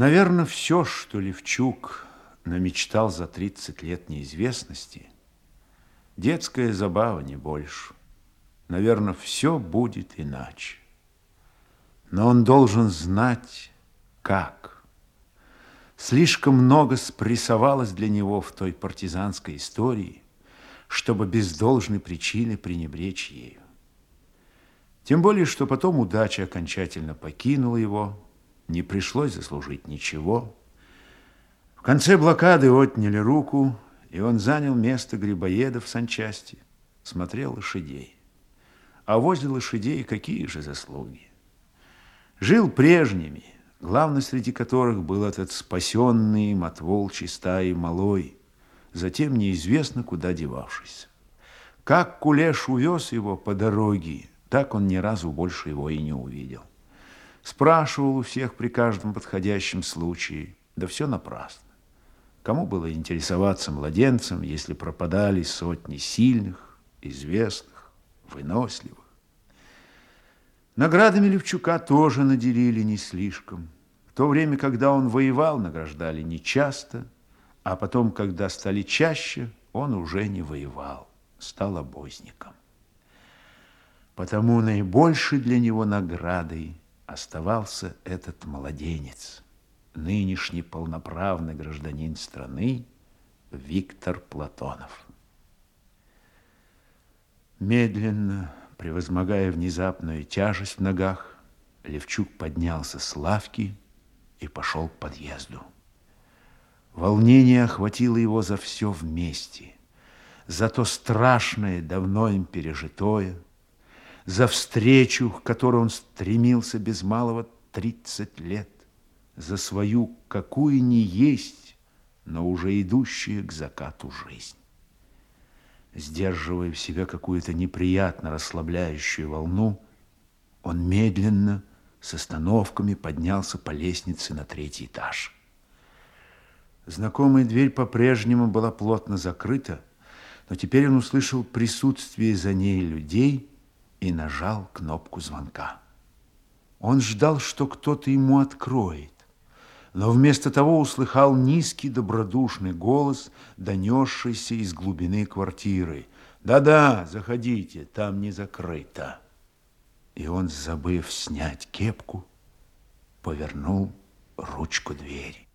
Наверное, все, что Левчук намечтал за 30 лет неизвестности, детская забава не больше. Наверное, все будет иначе. Но он должен знать, как. Слишком много спрессовалось для него в той партизанской истории, чтобы без должной причины пренебречь ею. Тем более, что потом удача окончательно покинула его, не пришлось заслужить ничего. В конце блокады отняли руку, и он занял место грибоеда в санчасти, смотрел лошадей. А возле лошадей какие же заслуги? Жил прежними, главный среди которых был этот спасенный им от волчьей малой, затем неизвестно куда девавшийся. Как Кулеш увез его по дороге, так он ни разу больше его и не увидел. Спрашивал у всех при каждом подходящем случае, да все напрасно. Кому было интересоваться младенцем, если пропадали сотни сильных, известных, выносливых? Наградами Левчука тоже наделили не слишком. В то время, когда он воевал, награждали нечасто, а потом, когда стали чаще, он уже не воевал, стал обозником. Потому наибольшей для него наградой оставался этот младенец, нынешний полноправный гражданин страны Виктор Платонов. Медленно, превозмогая внезапную тяжесть в ногах, Левчук поднялся с лавки и пошел к подъезду. Волнение охватило его за все вместе, за то страшное, давно им пережитое, за встречу, к которой он стремился без малого 30 лет, за свою, какую ни есть, но уже идущую к закату жизнь. Сдерживая в себя какую-то неприятно расслабляющую волну, он медленно, с остановками, поднялся по лестнице на третий этаж. Знакомая дверь по-прежнему была плотно закрыта, но теперь он услышал присутствие за ней людей и нажал кнопку звонка. Он ждал, что кто-то ему откроет, но вместо того услыхал низкий добродушный голос, донесшийся из глубины квартиры. «Да-да, заходите, там не закрыто». И он, забыв снять кепку, повернул ручку двери.